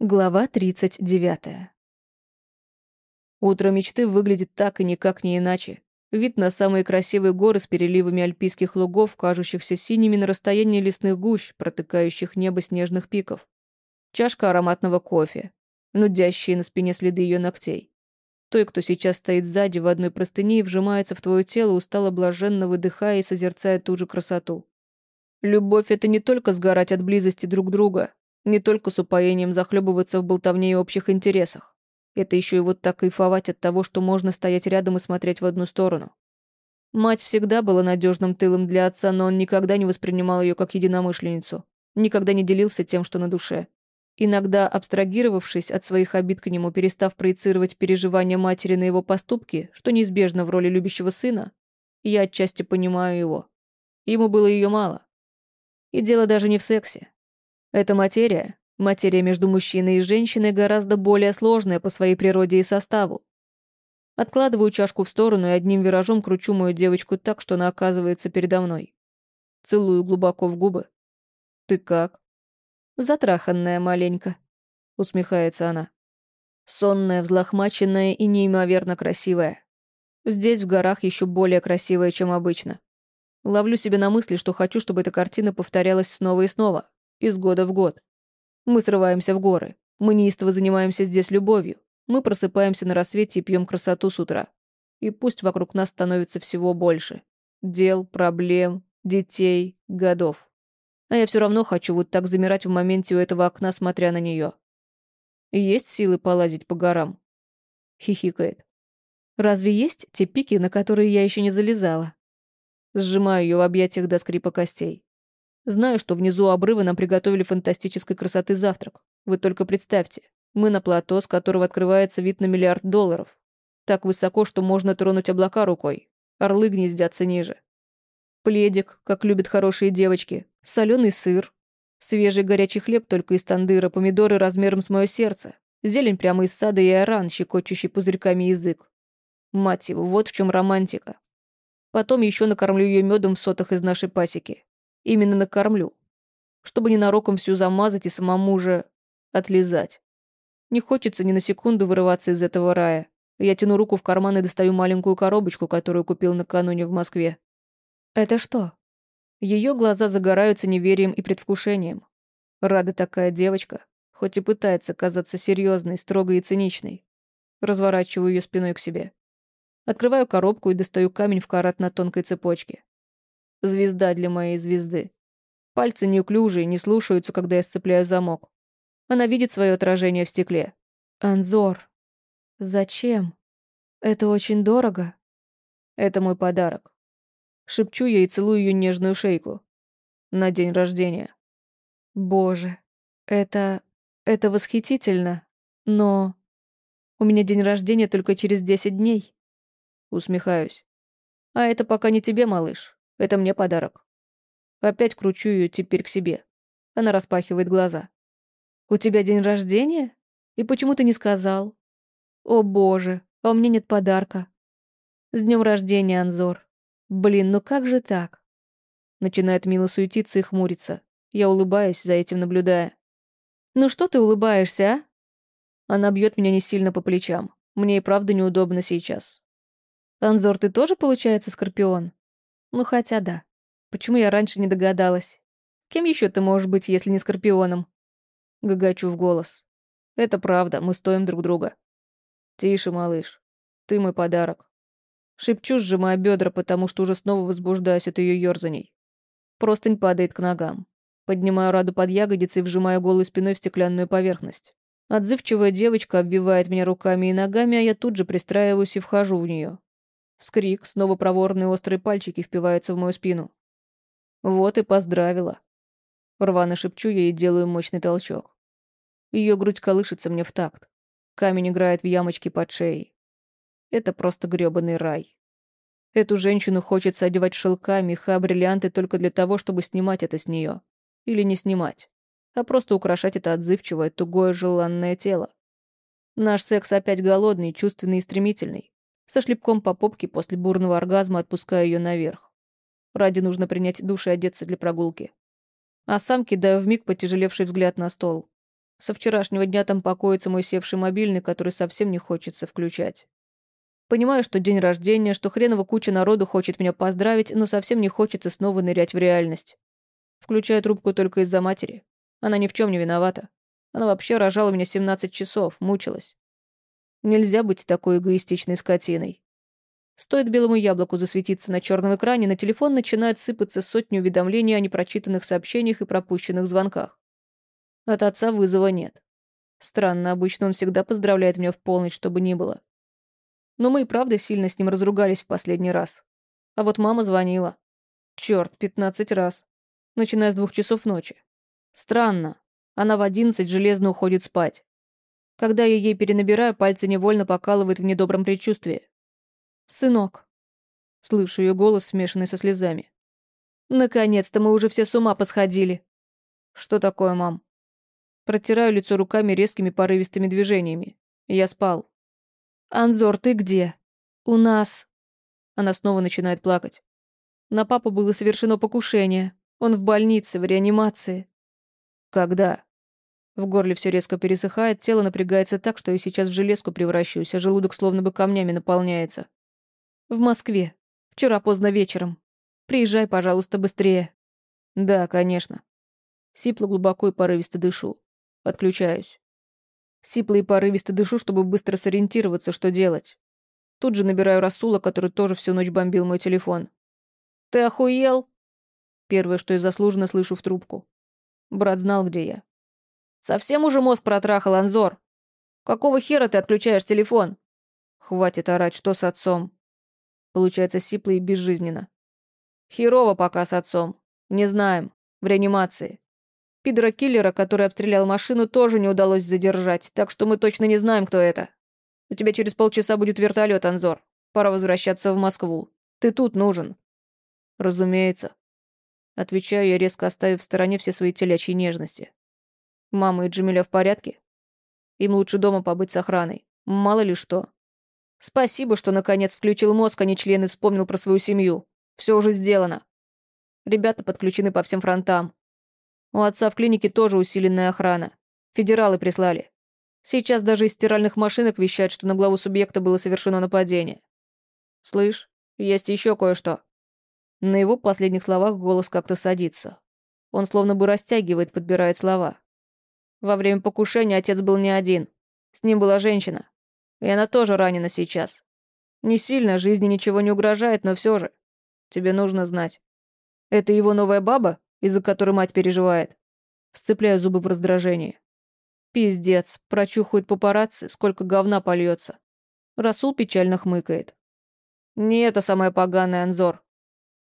Глава 39. Утро мечты выглядит так и никак не иначе. Вид на самые красивые горы с переливами альпийских лугов, кажущихся синими на расстоянии лесных гущ, протыкающих небо снежных пиков. Чашка ароматного кофе, нудящие на спине следы ее ногтей. Той, кто сейчас стоит сзади в одной простыне и вжимается в твое тело, устало блаженно выдыхая и созерцая ту же красоту. Любовь — это не только сгорать от близости друг друга, не только с упоением захлебываться в болтовне и общих интересах. Это еще и вот так кайфовать от того, что можно стоять рядом и смотреть в одну сторону. Мать всегда была надежным тылом для отца, но он никогда не воспринимал ее как единомышленницу, никогда не делился тем, что на душе. Иногда, абстрагировавшись от своих обид к нему, перестав проецировать переживания матери на его поступки, что неизбежно в роли любящего сына, я отчасти понимаю его. Ему было ее мало. И дело даже не в сексе. Эта материя, материя между мужчиной и женщиной, гораздо более сложная по своей природе и составу. Откладываю чашку в сторону и одним виражом кручу мою девочку так, что она оказывается передо мной. Целую глубоко в губы. «Ты как?» «Затраханная маленько», — усмехается она. Сонная, взлохмаченная и неимоверно красивая. Здесь, в горах, еще более красивая, чем обычно. Ловлю себя на мысли, что хочу, чтобы эта картина повторялась снова и снова, из года в год. Мы срываемся в горы. Мы неистово занимаемся здесь любовью. Мы просыпаемся на рассвете и пьем красоту с утра. И пусть вокруг нас становится всего больше. Дел, проблем, детей, годов. А я все равно хочу вот так замирать в моменте у этого окна, смотря на нее. Есть силы полазить по горам? Хихикает. Разве есть те пики, на которые я еще не залезала? Сжимаю ее в объятиях до скрипа костей. Знаю, что внизу обрыва нам приготовили фантастической красоты завтрак. Вы только представьте. Мы на плато, с которого открывается вид на миллиард долларов. Так высоко, что можно тронуть облака рукой. Орлы гнездятся ниже. Пледик, как любят хорошие девочки. Соленый сыр. Свежий горячий хлеб только из тандыра, помидоры размером с мое сердце. Зелень прямо из сада и оран, щекочущий пузырьками язык. Мать его, вот в чем романтика. Потом еще накормлю ее медом в сотах из нашей пасеки. Именно накормлю. Чтобы ненароком всю замазать и самому же отлизать. Не хочется ни на секунду вырываться из этого рая. Я тяну руку в карман и достаю маленькую коробочку, которую купил накануне в Москве. Это что? Ее глаза загораются неверием и предвкушением. Рада такая девочка, хоть и пытается казаться серьезной, строгой и циничной. Разворачиваю ее спиной к себе. Открываю коробку и достаю камень в карат на тонкой цепочке. Звезда для моей звезды. Пальцы неуклюжие, не слушаются, когда я сцепляю замок. Она видит свое отражение в стекле. Анзор. Зачем? Это очень дорого. Это мой подарок. Шепчу ей и целую ее нежную шейку. На день рождения. Боже, это... это восхитительно. Но... У меня день рождения только через десять дней. Усмехаюсь. А это пока не тебе, малыш. Это мне подарок. Опять кручу ее теперь к себе. Она распахивает глаза. «У тебя день рождения? И почему ты не сказал?» «О боже, а у меня нет подарка». «С днем рождения, Анзор. Блин, ну как же так?» Начинает мило суетиться и хмуриться. Я улыбаюсь, за этим наблюдая. «Ну что ты улыбаешься, а?» Она бьет меня не сильно по плечам. Мне и правда неудобно сейчас. «Анзор, ты тоже, получается, скорпион?» Ну хотя да. Почему я раньше не догадалась? Кем еще ты можешь быть, если не Скорпионом? Гагачу в голос. Это правда, мы стоим друг друга. Тише, малыш. Ты мой подарок. Шепчу, сжимая бедра, потому что уже снова возбуждаюсь от ее ерзаний. Простынь падает к ногам. Поднимаю Раду под ягодицы и вжимаю голой спиной в стеклянную поверхность. Отзывчивая девочка обвивает меня руками и ногами, а я тут же пристраиваюсь и вхожу в нее. Вскрик, снова проворные острые пальчики впиваются в мою спину. Вот и поздравила. Рвано шепчу ей и делаю мощный толчок. Ее грудь колышется мне в такт. Камень играет в ямочке под шеей. Это просто грёбаный рай. Эту женщину хочется одевать шелка, меха, бриллианты только для того, чтобы снимать это с нее. Или не снимать, а просто украшать это отзывчивое, тугое, желанное тело. Наш секс опять голодный, чувственный и стремительный. Со шлепком по попке после бурного оргазма отпускаю ее наверх. Ради нужно принять душ и одеться для прогулки. А сам кидаю вмиг потяжелевший взгляд на стол. Со вчерашнего дня там покоится мой севший мобильный, который совсем не хочется включать. Понимаю, что день рождения, что хреново куча народу хочет меня поздравить, но совсем не хочется снова нырять в реальность. Включаю трубку только из-за матери. Она ни в чем не виновата. Она вообще рожала меня 17 часов, мучилась. Нельзя быть такой эгоистичной скотиной. Стоит белому яблоку засветиться на черном экране, на телефон начинают сыпаться сотни уведомлений о непрочитанных сообщениях и пропущенных звонках. От отца вызова нет. Странно, обычно он всегда поздравляет меня в полночь, чтобы ни было. Но мы и правда сильно с ним разругались в последний раз. А вот мама звонила. Черт, пятнадцать раз. Начиная с двух часов ночи. Странно. Она в одиннадцать железно уходит спать. Когда я ей перенабираю, пальцы невольно покалывают в недобром предчувствии. «Сынок». Слышу ее голос, смешанный со слезами. «Наконец-то мы уже все с ума посходили». «Что такое, мам?» Протираю лицо руками резкими порывистыми движениями. Я спал. «Анзор, ты где? У нас...» Она снова начинает плакать. На папу было совершено покушение. Он в больнице, в реанимации. «Когда?» В горле все резко пересыхает, тело напрягается так, что я сейчас в железку превращусь, а желудок словно бы камнями наполняется. В Москве. Вчера поздно вечером. Приезжай, пожалуйста, быстрее. Да, конечно. Сипло глубоко и порывисто дышу. Отключаюсь. Сипло и порывисто дышу, чтобы быстро сориентироваться, что делать. Тут же набираю Расула, который тоже всю ночь бомбил мой телефон. «Ты охуел?» Первое, что я заслуженно слышу в трубку. Брат знал, где я. «Совсем уже мозг протрахал, Анзор? Какого хера ты отключаешь телефон?» «Хватит орать, что с отцом?» Получается сипло и безжизненно. Херово пока с отцом. Не знаем. В реанимации. Пидора-киллера, который обстрелял машину, тоже не удалось задержать, так что мы точно не знаем, кто это. У тебя через полчаса будет вертолет, Анзор. Пора возвращаться в Москву. Ты тут нужен. Разумеется. Отвечаю я, резко оставив в стороне все свои телячьи нежности. Мама и Джамиля в порядке? Им лучше дома побыть с охраной. Мало ли что. Спасибо, что наконец включил мозг, а не член и вспомнил про свою семью. Все уже сделано. Ребята подключены по всем фронтам. У отца в клинике тоже усиленная охрана. Федералы прислали. Сейчас даже из стиральных машинок вещают, что на главу субъекта было совершено нападение. Слышь, есть еще кое-что. На его последних словах голос как-то садится. Он словно бы растягивает, подбирает слова. Во время покушения отец был не один. С ним была женщина. И она тоже ранена сейчас. Не сильно, жизни ничего не угрожает, но все же. Тебе нужно знать. Это его новая баба, из-за которой мать переживает? Сцепляю зубы в раздражении. Пиздец, прочухают папарацци, сколько говна польется. Расул печально хмыкает. Не это самое поганое, Анзор.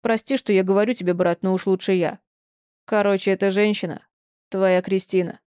Прости, что я говорю тебе, брат, но уж лучше я. Короче, эта женщина, твоя Кристина.